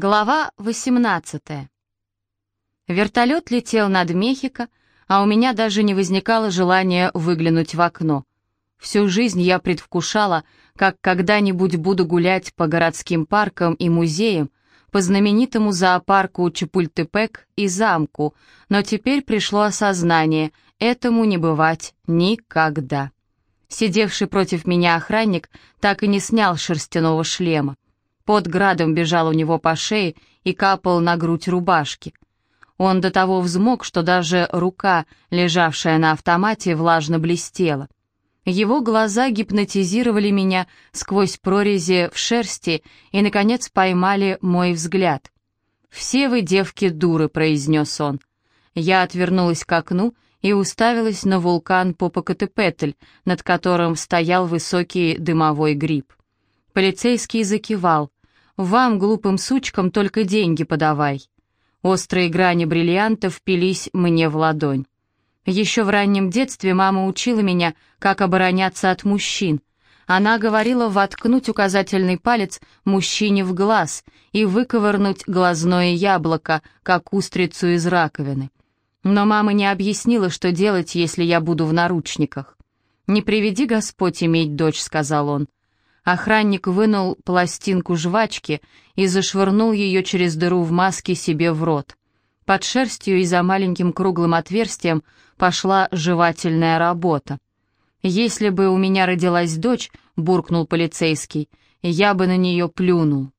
Глава 18. Вертолет летел над Мехико, а у меня даже не возникало желания выглянуть в окно. Всю жизнь я предвкушала, как когда-нибудь буду гулять по городским паркам и музеям, по знаменитому зоопарку Чапультепек и замку, но теперь пришло осознание, этому не бывать никогда. Сидевший против меня охранник так и не снял шерстяного шлема. Под градом бежал у него по шее и капал на грудь рубашки. Он до того взмок, что даже рука, лежавшая на автомате, влажно блестела. Его глаза гипнотизировали меня сквозь прорези в шерсти и, наконец, поймали мой взгляд. «Все вы, девки, дуры», — произнес он. Я отвернулась к окну и уставилась на вулкан Попокатепетль, над которым стоял высокий дымовой гриб. Полицейский закивал. Вам, глупым сучкам, только деньги подавай. Острые грани бриллиантов впились мне в ладонь. Еще в раннем детстве мама учила меня, как обороняться от мужчин. Она говорила воткнуть указательный палец мужчине в глаз и выковырнуть глазное яблоко, как устрицу из раковины. Но мама не объяснила, что делать, если я буду в наручниках. «Не приведи Господь иметь дочь», — сказал он. Охранник вынул пластинку жвачки и зашвырнул ее через дыру в маске себе в рот. Под шерстью и за маленьким круглым отверстием пошла жевательная работа. «Если бы у меня родилась дочь», — буркнул полицейский, — «я бы на нее плюнул».